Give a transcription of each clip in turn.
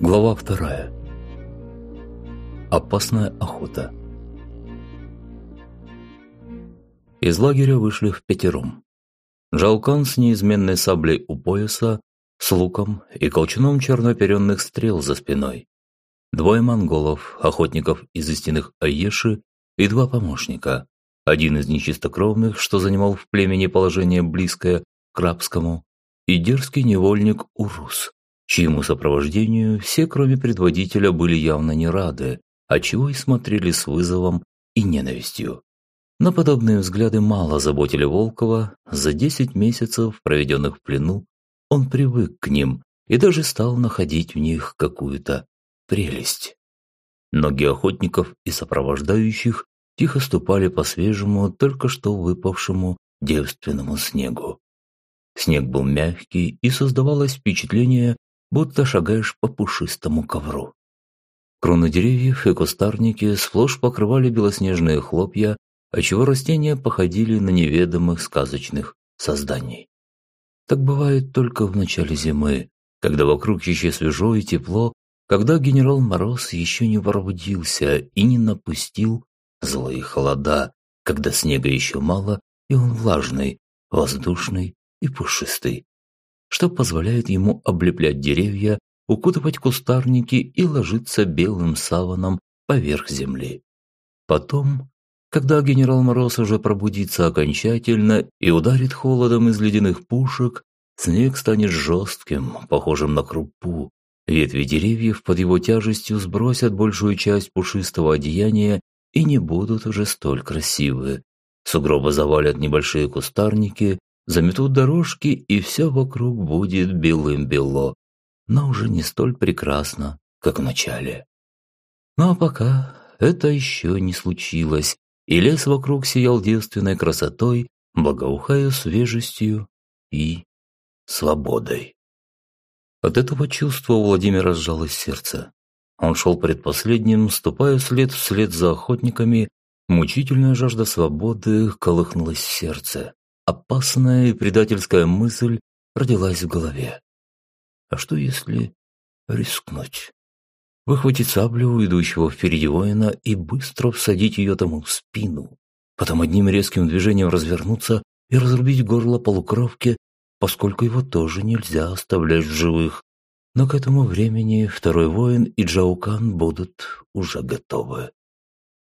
Глава вторая. Опасная охота. Из лагеря вышли в пятером. Жалкан с неизменной саблей у пояса, с луком и колчаном чернооперенных стрел за спиной. Двое монголов, охотников из истинных Аеши и два помощника. Один из нечистокровных, что занимал в племени положение близкое к рабскому, и дерзкий невольник Урус, чьему сопровождению все, кроме предводителя, были явно не рады, а чего и смотрели с вызовом и ненавистью. Но подобные взгляды мало заботили Волкова. За десять месяцев, проведенных в плену, он привык к ним и даже стал находить в них какую-то прелесть. Ноги охотников и сопровождающих тихо ступали по свежему, только что выпавшему девственному снегу. Снег был мягкий, и создавалось впечатление, будто шагаешь по пушистому ковру. Кроны деревьев и кустарники сплошь покрывали белоснежные хлопья, отчего растения походили на неведомых сказочных созданий. Так бывает только в начале зимы, когда вокруг еще свежо и тепло, когда генерал Мороз еще не пробудился и не напустил злые холода, когда снега еще мало, и он влажный, воздушный и пушистый, что позволяет ему облеплять деревья, укутывать кустарники и ложиться белым саваном поверх земли. Потом когда генерал Мороз уже пробудится окончательно и ударит холодом из ледяных пушек, снег станет жестким, похожим на крупу. Ветви деревьев под его тяжестью сбросят большую часть пушистого одеяния и не будут уже столь красивы. Сугробы завалят небольшие кустарники, заметут дорожки, и все вокруг будет белым-бело, но уже не столь прекрасно, как в начале. Ну а пока это еще не случилось, и лес вокруг сиял девственной красотой, благоухая свежестью и свободой. От этого чувства у Владимира сжалось сердце. Он шел предпоследним, ступая след вслед за охотниками, мучительная жажда свободы колыхнулась в сердце. Опасная и предательская мысль родилась в голове. А что если рискнуть? выхватить саблю у идущего впереди воина и быстро всадить ее тому в спину. Потом одним резким движением развернуться и разрубить горло полукровки, поскольку его тоже нельзя оставлять в живых. Но к этому времени второй воин и Джаукан будут уже готовы.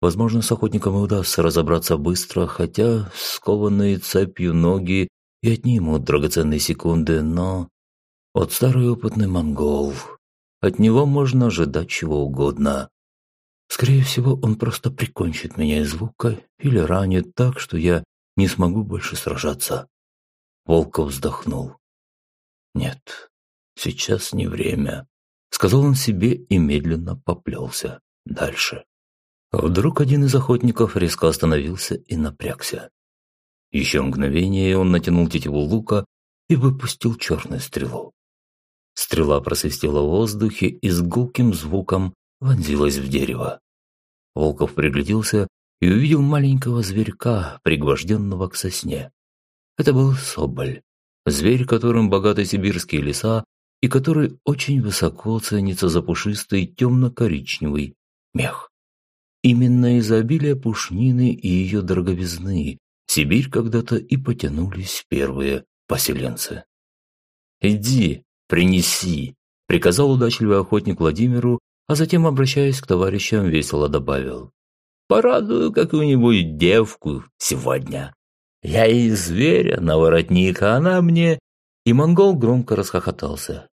Возможно, с охотником и удастся разобраться быстро, хотя скованные цепью ноги и отнимут драгоценные секунды, но... Вот старый опытный монгол от него можно ожидать чего угодно. Скорее всего, он просто прикончит меня из лука или ранит так, что я не смогу больше сражаться. Волков вздохнул. «Нет, сейчас не время», — сказал он себе и медленно поплелся дальше. Вдруг один из охотников резко остановился и напрягся. Еще мгновение он натянул тетиву лука и выпустил черную стрелу. Стрела просвистела в воздухе и с гулким звуком вонзилась в дерево. Волков пригляделся и увидел маленького зверька, пригвожденного к сосне. Это был соболь, зверь, которым богаты сибирские леса и который очень высоко ценится за пушистый темно-коричневый мех. Именно из-за обилия пушнины и ее дороговизны в Сибирь когда-то и потянулись первые поселенцы. «Иди, «Принеси», – приказал удачливый охотник Владимиру, а затем, обращаясь к товарищам, весело добавил. «Порадую какую-нибудь девку сегодня. Я и зверя на воротник, а она мне...» И монгол громко расхохотался.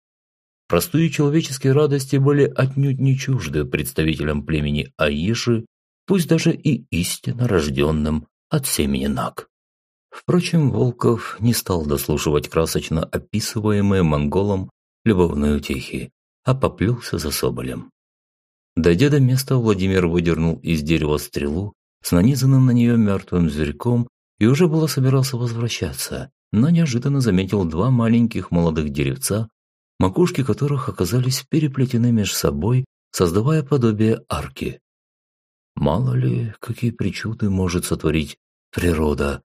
Простые человеческие радости были отнюдь не чужды представителям племени Аиши, пусть даже и истинно рожденным от семени Наг. Впрочем, Волков не стал дослушивать красочно описываемые монголом любовные утехи, а поплелся за соболем. Дойдя до места, Владимир выдернул из дерева стрелу с нанизанным на нее мертвым зверьком и уже было собирался возвращаться, но неожиданно заметил два маленьких молодых деревца, макушки которых оказались переплетены между собой, создавая подобие арки. Мало ли, какие причуды может сотворить природа,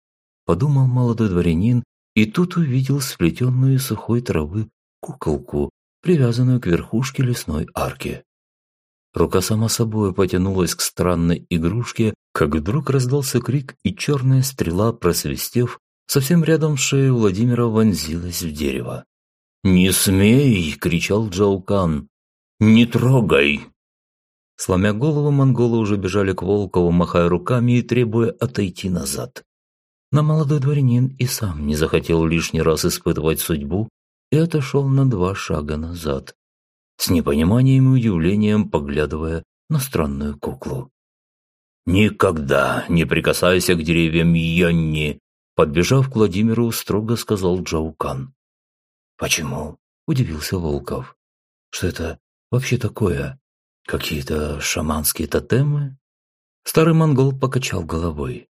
подумал молодой дворянин и тут увидел сплетенную сухой травы куколку, привязанную к верхушке лесной арки. Рука сама собой потянулась к странной игрушке, как вдруг раздался крик, и черная стрела, просвистев, совсем рядом с шеей Владимира вонзилась в дерево. «Не смей!» – кричал Джаукан. «Не трогай!» Сломя голову, монголы уже бежали к Волкову, махая руками и требуя отойти назад. Но молодой дворянин и сам не захотел лишний раз испытывать судьбу и отошел на два шага назад, с непониманием и удивлением поглядывая на странную куклу. «Никогда не прикасайся к деревьям Йонни!» Подбежав к Владимиру, строго сказал Джаукан. «Почему?» – удивился Волков. «Что это вообще такое? Какие-то шаманские тотемы?» Старый монгол покачал головой.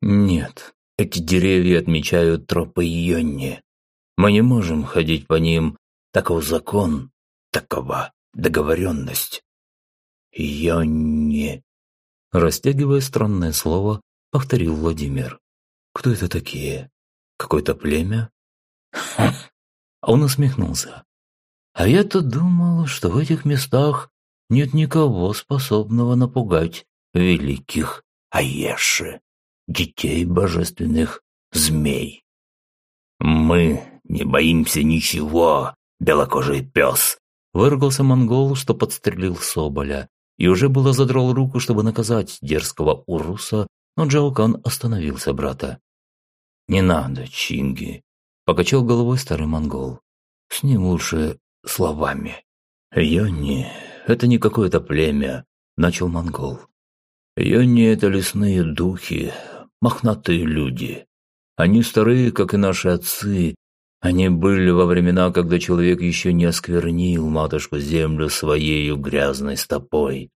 «Нет, эти деревья отмечают тропы Йонни. Мы не можем ходить по ним. Таков закон, такова договоренность. Йонни. Растягивая странное слово, повторил Владимир. Кто это такие? Какое-то племя? Ха! Он усмехнулся. А я-то думал, что в этих местах нет никого способного напугать великих Аеши детей божественных змей. «Мы не боимся ничего, белокожий пес!» Выругался монгол, что подстрелил Соболя, и уже было задрал руку, чтобы наказать дерзкого уруса, но Джаукан остановился брата. «Не надо, Чинги!» – покачал головой старый монгол. «С ним лучше словами». «Йонни – это не какое-то племя», – начал монгол. «Йонни – это лесные духи, мохнатые люди. Они старые, как и наши отцы. Они были во времена, когда человек еще не осквернил матушку-землю своею грязной стопой.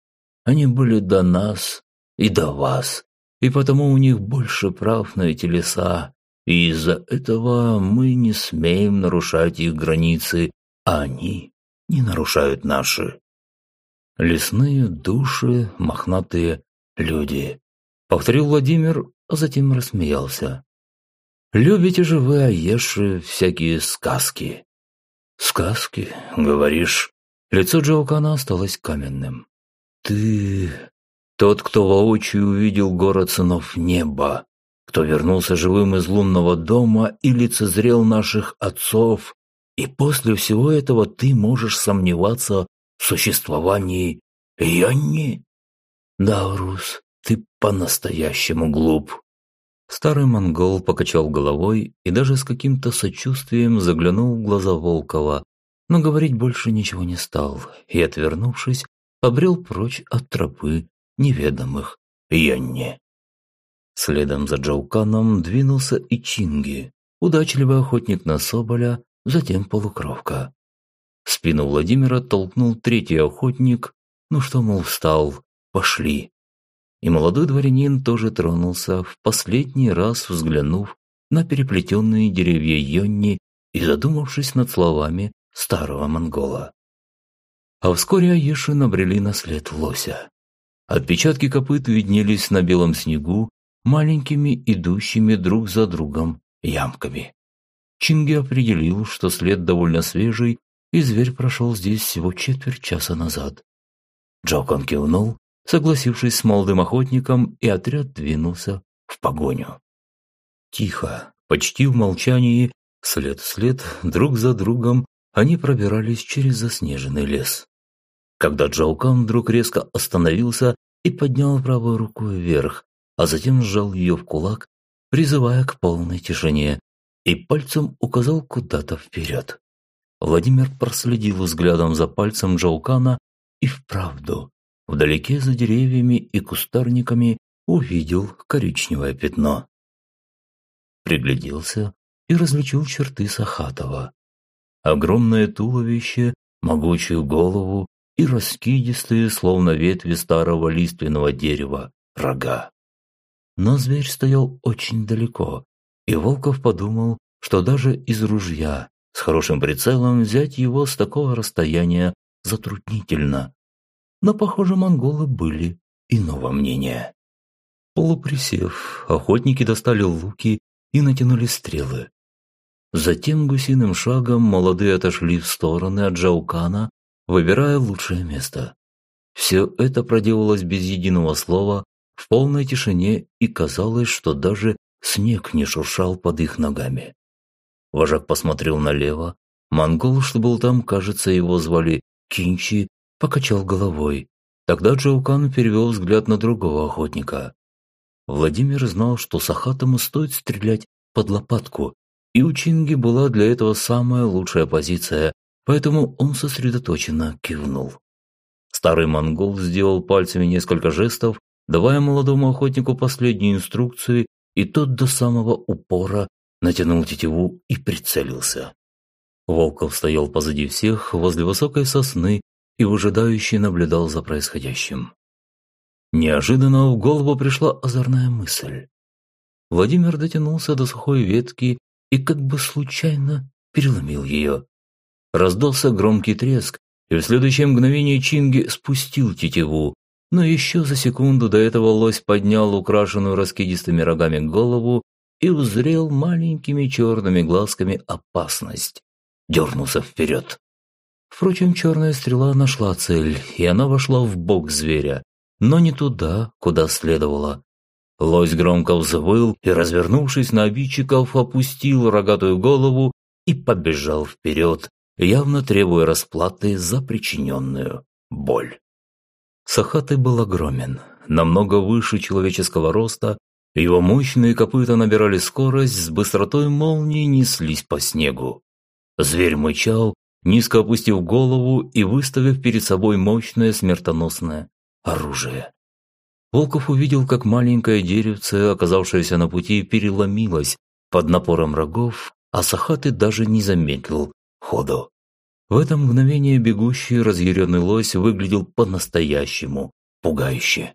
Они были до нас и до вас, и потому у них больше прав на эти леса, и из-за этого мы не смеем нарушать их границы, а они не нарушают наши. Лесные души, мохнатые люди. Повторил Владимир, а затем рассмеялся. «Любите же вы, Аеши, всякие сказки?» «Сказки, говоришь?» Лицо Джоукана осталось каменным. «Ты тот, кто воочию увидел город сынов неба, кто вернулся живым из лунного дома и лицезрел наших отцов, и после всего этого ты можешь сомневаться в существовании Янни?» «Да, Рус, ты по-настоящему глуп». Старый монгол покачал головой и даже с каким-то сочувствием заглянул в глаза Волкова, но говорить больше ничего не стал и, отвернувшись, побрел прочь от тропы неведомых Янни. Следом за Джауканом двинулся и Чинги, удачливый охотник на соболя, затем полукровка. В спину Владимира толкнул третий охотник, ну что, мол, встал, пошли и молодой дворянин тоже тронулся, в последний раз взглянув на переплетенные деревья Йонни и задумавшись над словами старого монгола. А вскоре Аиши набрели на след лося. Отпечатки копыт виднелись на белом снегу маленькими идущими друг за другом ямками. Чинги определил, что след довольно свежий, и зверь прошел здесь всего четверть часа назад. Джокон кивнул согласившись с молодым охотником, и отряд двинулся в погоню. Тихо, почти в молчании, след в след, друг за другом, они пробирались через заснеженный лес. Когда Джаукан вдруг резко остановился и поднял правую руку вверх, а затем сжал ее в кулак, призывая к полной тишине, и пальцем указал куда-то вперед. Владимир проследил взглядом за пальцем Джаукана и вправду Вдалеке за деревьями и кустарниками увидел коричневое пятно. Пригляделся и различил черты Сахатова. Огромное туловище, могучую голову и раскидистые, словно ветви старого лиственного дерева, рога. Но зверь стоял очень далеко, и Волков подумал, что даже из ружья с хорошим прицелом взять его с такого расстояния затруднительно но, похоже, монголы были иного мнения. Полуприсев, охотники достали луки и натянули стрелы. Затем гусиным шагом молодые отошли в стороны от Джаукана, выбирая лучшее место. Все это проделалось без единого слова, в полной тишине, и казалось, что даже снег не шуршал под их ногами. Вожак посмотрел налево. Монгол, что был там, кажется, его звали Кинчи, покачал головой. Тогда Джаукан перевел взгляд на другого охотника. Владимир знал, что Сахатому стоит стрелять под лопатку, и у Чинги была для этого самая лучшая позиция, поэтому он сосредоточенно кивнул. Старый монгол сделал пальцами несколько жестов, давая молодому охотнику последние инструкции, и тот до самого упора натянул тетиву и прицелился. Волков стоял позади всех, возле высокой сосны, и выжидающе наблюдал за происходящим. Неожиданно в голову пришла озорная мысль. Владимир дотянулся до сухой ветки и как бы случайно переломил ее. Раздался громкий треск, и в следующее мгновение Чинги спустил тетиву, но еще за секунду до этого лось поднял украшенную раскидистыми рогами голову и узрел маленькими черными глазками опасность. Дернулся вперед. Впрочем, черная стрела нашла цель, и она вошла в бок зверя, но не туда, куда следовало. Лось громко взвыл и, развернувшись на обидчиков, опустил рогатую голову и побежал вперед, явно требуя расплаты за причиненную боль. Сахаты был огромен, намного выше человеческого роста, его мощные копыта набирали скорость, с быстротой молнии неслись по снегу. Зверь мычал, низко опустив голову и выставив перед собой мощное смертоносное оружие. Волков увидел, как маленькое деревце, оказавшееся на пути, переломилось под напором рогов, а Сахаты даже не замедлил ходу. В это мгновение бегущий разъяренный лось выглядел по-настоящему пугающе.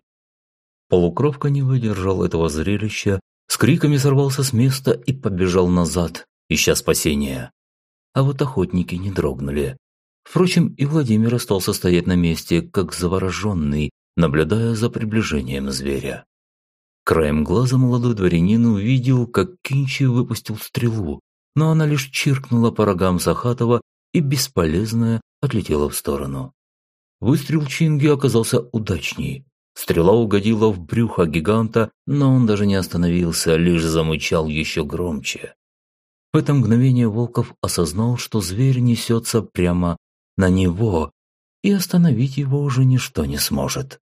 Полукровка не выдержал этого зрелища, с криками сорвался с места и побежал назад, ища спасения. А вот охотники не дрогнули. Впрочем, и Владимир остался стоять на месте, как завороженный, наблюдая за приближением зверя. Краем глаза молодой дворянин увидел, как Кинчи выпустил стрелу, но она лишь чиркнула по рогам Сахатова и бесполезная отлетела в сторону. Выстрел Чинги оказался удачней. Стрела угодила в брюхо гиганта, но он даже не остановился, лишь замычал еще громче. В это мгновение Волков осознал, что зверь несется прямо на него, и остановить его уже ничто не сможет.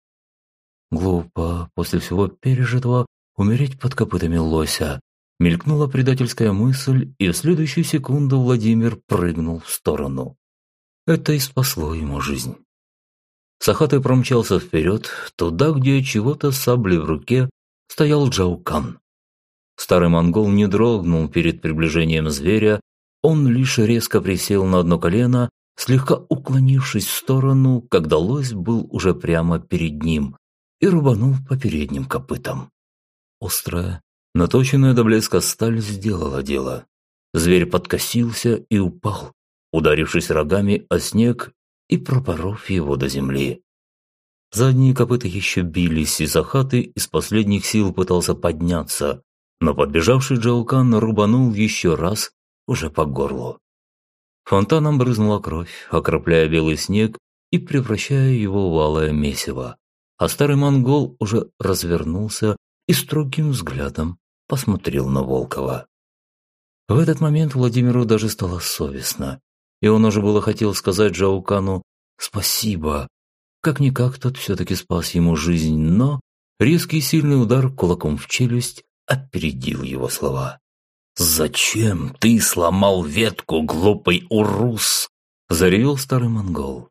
Глупо после всего пережитого умереть под копытами лося. Мелькнула предательская мысль, и в следующую секунду Владимир прыгнул в сторону. Это и спасло ему жизнь. Сахатой промчался вперед, туда, где чего-то саблей в руке стоял Джаукан. Старый монгол не дрогнул перед приближением зверя, он лишь резко присел на одно колено слегка уклонившись в сторону, когда лось был уже прямо перед ним, и рубанул по передним копытам. Острая, наточенная до блеска сталь сделала дело. Зверь подкосился и упал, ударившись рогами о снег и пропоров его до земли. Задние копыта еще бились, и Захаты из последних сил пытался подняться, но подбежавший Джаукан рубанул еще раз уже по горлу. Фонтаном брызнула кровь, окропляя белый снег и превращая его в алое месиво. А старый монгол уже развернулся и строгим взглядом посмотрел на Волкова. В этот момент Владимиру даже стало совестно, и он уже было хотел сказать Джаукану «спасибо». Как-никак тот все-таки спас ему жизнь, но резкий сильный удар кулаком в челюсть опередил его слова. «Зачем ты сломал ветку, глупый урус?» – заревел старый монгол.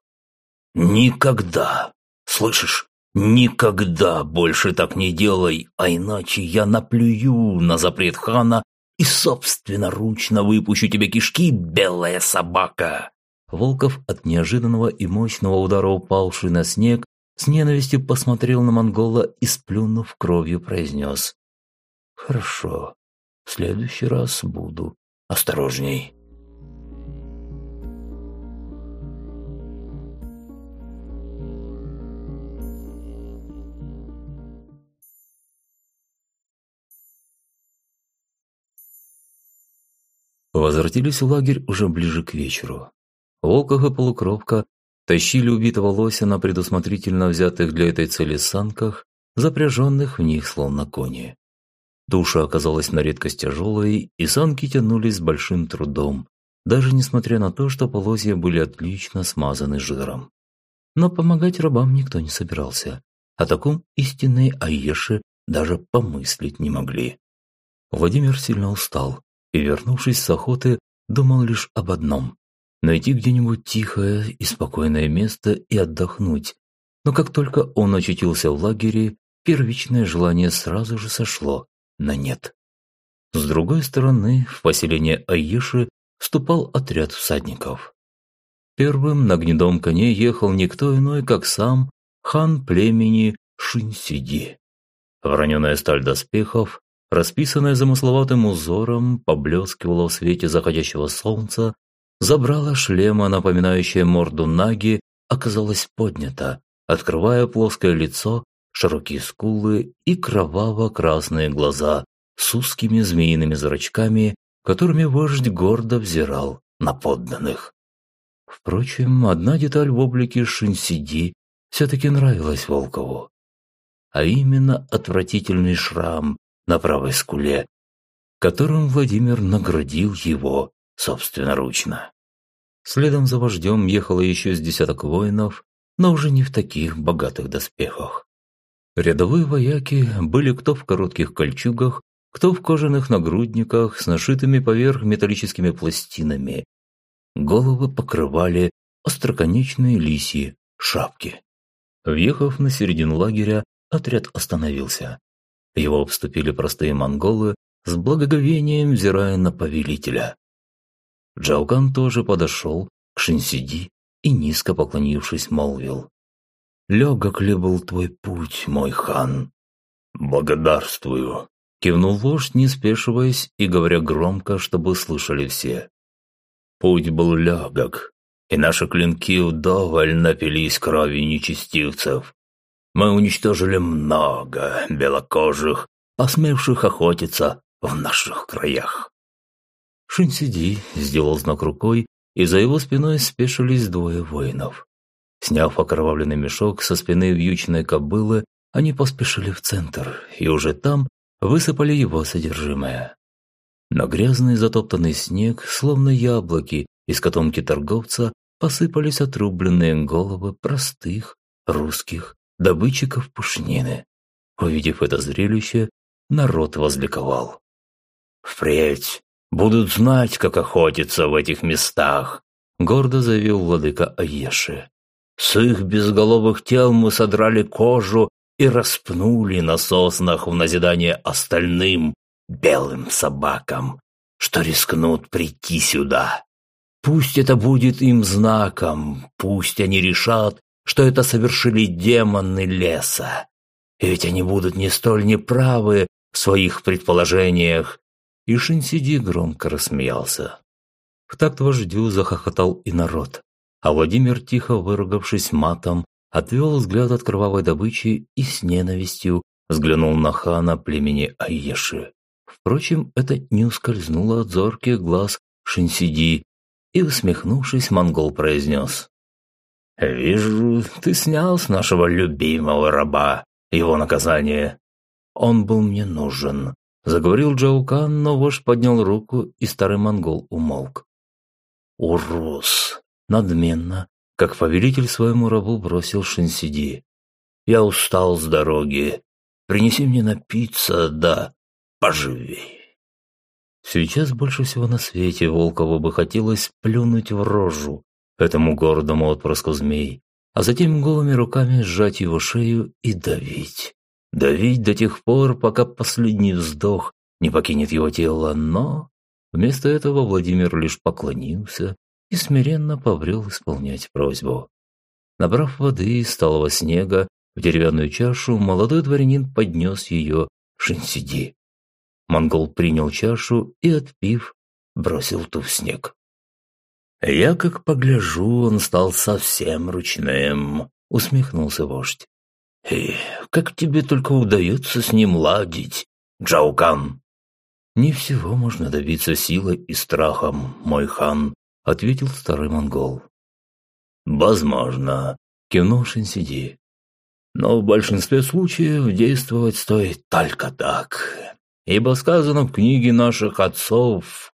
«Никогда! Слышишь? Никогда больше так не делай, а иначе я наплюю на запрет хана и собственноручно выпущу тебе кишки, белая собака!» Волков от неожиданного и мощного удара упавший на снег с ненавистью посмотрел на монгола и, сплюнув кровью, произнес «Хорошо, в следующий раз буду осторожней. Возвратились в лагерь уже ближе к вечеру. Волков и Полукровка тащили убитого лося на предусмотрительно взятых для этой цели санках, запряженных в них словно кони. Туша оказалась на редкость тяжелой, и санки тянулись с большим трудом, даже несмотря на то, что полозья были отлично смазаны жиром. Но помогать рабам никто не собирался. О таком истинные Айеши даже помыслить не могли. Владимир сильно устал и, вернувшись с охоты, думал лишь об одном – найти где-нибудь тихое и спокойное место и отдохнуть. Но как только он очутился в лагере, первичное желание сразу же сошло на нет. С другой стороны, в поселение Аиши вступал отряд всадников. Первым на гнедом коне ехал никто иной, как сам хан племени Шинсиди. Вороненая сталь доспехов, расписанная замысловатым узором, поблескивала в свете заходящего солнца, забрала шлема, напоминающее морду Наги, оказалась поднята, открывая плоское лицо, широкие скулы и кроваво-красные глаза с узкими змеиными зрачками, которыми вождь гордо взирал на подданных. Впрочем, одна деталь в облике Шинсиди все-таки нравилась Волкову, а именно отвратительный шрам на правой скуле, которым Владимир наградил его собственноручно. Следом за вождем ехало еще с десяток воинов, но уже не в таких богатых доспехах. Рядовые вояки были кто в коротких кольчугах, кто в кожаных нагрудниках с нашитыми поверх металлическими пластинами. Головы покрывали остроконечные лисьи шапки. Въехав на середину лагеря, отряд остановился. Его обступили простые монголы, с благоговением взирая на повелителя. Джаукан тоже подошел к Шинсиди и, низко поклонившись, молвил. «Легок ли был твой путь, мой хан?» «Благодарствую», Кивнул вождь, не спешиваясь и говоря громко, чтобы слышали все. Путь был легок, и наши клинки вдоволь напились крови нечестивцев. Мы уничтожили много белокожих, посмевших охотиться в наших краях. Шинсиди сделал знак рукой, и за его спиной спешились двое воинов. Сняв окровавленный мешок со спины вьючной кобылы, они поспешили в центр, и уже там высыпали его содержимое. На грязный затоптанный снег, словно яблоки из котомки торговца, посыпались отрубленные головы простых русских добытчиков пушнины. Увидев это зрелище, народ возликовал. «Впредь будут знать, как охотиться в этих местах», гордо заявил владыка Аеши. «С их безголовых тел мы содрали кожу и распнули на соснах в назидание остальным белым собакам, что рискнут прийти сюда. Пусть это будет им знаком, пусть они решат, что это совершили демоны леса. И ведь они будут не столь неправы в своих предположениях. И Шинсиди громко рассмеялся. В такт вождю захохотал и народ, а Владимир, тихо выругавшись матом, отвел взгляд от кровавой добычи и с ненавистью взглянул на хана племени Айеши. Впрочем, это не ускользнуло от зорких глаз Шинсиди, и, усмехнувшись, монгол произнес. «Вижу, ты снял с нашего любимого раба его наказание. Он был мне нужен», – заговорил Джаукан, но вождь поднял руку, и старый монгол умолк. «Урус!» – надменно как повелитель своему рабу бросил Шинсиди. «Я устал с дороги. Принеси мне напиться, да поживей». Сейчас больше всего на свете Волкову бы хотелось плюнуть в рожу этому гордому отпрыску змей, а затем голыми руками сжать его шею и давить. Давить до тех пор, пока последний вздох не покинет его тело, но... Вместо этого Владимир лишь поклонился и смиренно побрел исполнять просьбу. Набрав воды из сталого снега в деревянную чашу, молодой дворянин поднес ее Шинсиди. Монгол принял чашу и, отпив, бросил ту в снег. «Я как погляжу, он стал совсем ручным», — усмехнулся вождь. «И как тебе только удается с ним ладить, Джаукан?» «Не всего можно добиться силой и страхом, мой хан», – ответил старый монгол. «Возможно», – кивнул Шинсиди. «Но в большинстве случаев действовать стоит только так. Ибо сказано в книге наших отцов...»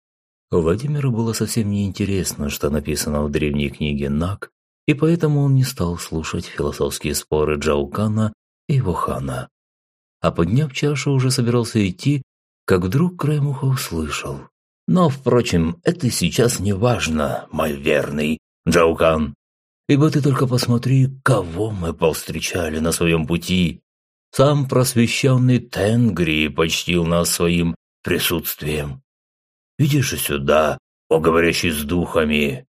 Владимиру было совсем неинтересно, что написано в древней книге Нак, и поэтому он не стал слушать философские споры Джаукана и его. А подняв чашу, уже собирался идти, как вдруг краем услышал. «Но, впрочем, это сейчас не важно, мой верный Джаукан, ибо ты только посмотри, кого мы повстречали на своем пути. Сам просвещенный Тенгри почтил нас своим присутствием. Же сюда, о говорящий с духами,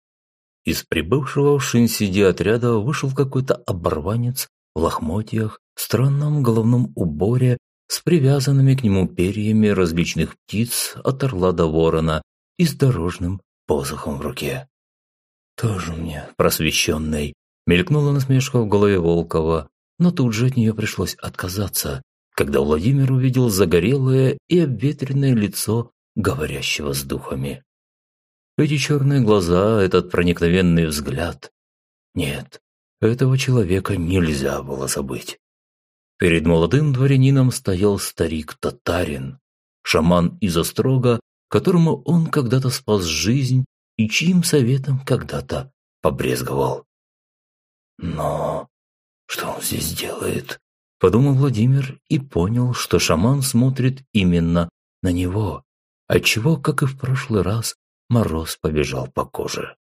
из прибывшего в Шинсиди отряда вышел какой-то оборванец в лохмотьях, странном головном уборе с привязанными к нему перьями различных птиц от орла до ворона и с дорожным посохом в руке. «Тоже мне просвещенный», – мелькнула насмешка в голове Волкова, но тут же от нее пришлось отказаться, когда Владимир увидел загорелое и обветренное лицо говорящего с духами. Эти черные глаза, этот проникновенный взгляд. Нет, этого человека нельзя было забыть. Перед молодым дворянином стоял старик-татарин, шаман из Острога, которому он когда-то спас жизнь и чьим советом когда-то побрезговал. «Но что он здесь делает?» – подумал Владимир и понял, что шаман смотрит именно на него, отчего, как и в прошлый раз, мороз побежал по коже.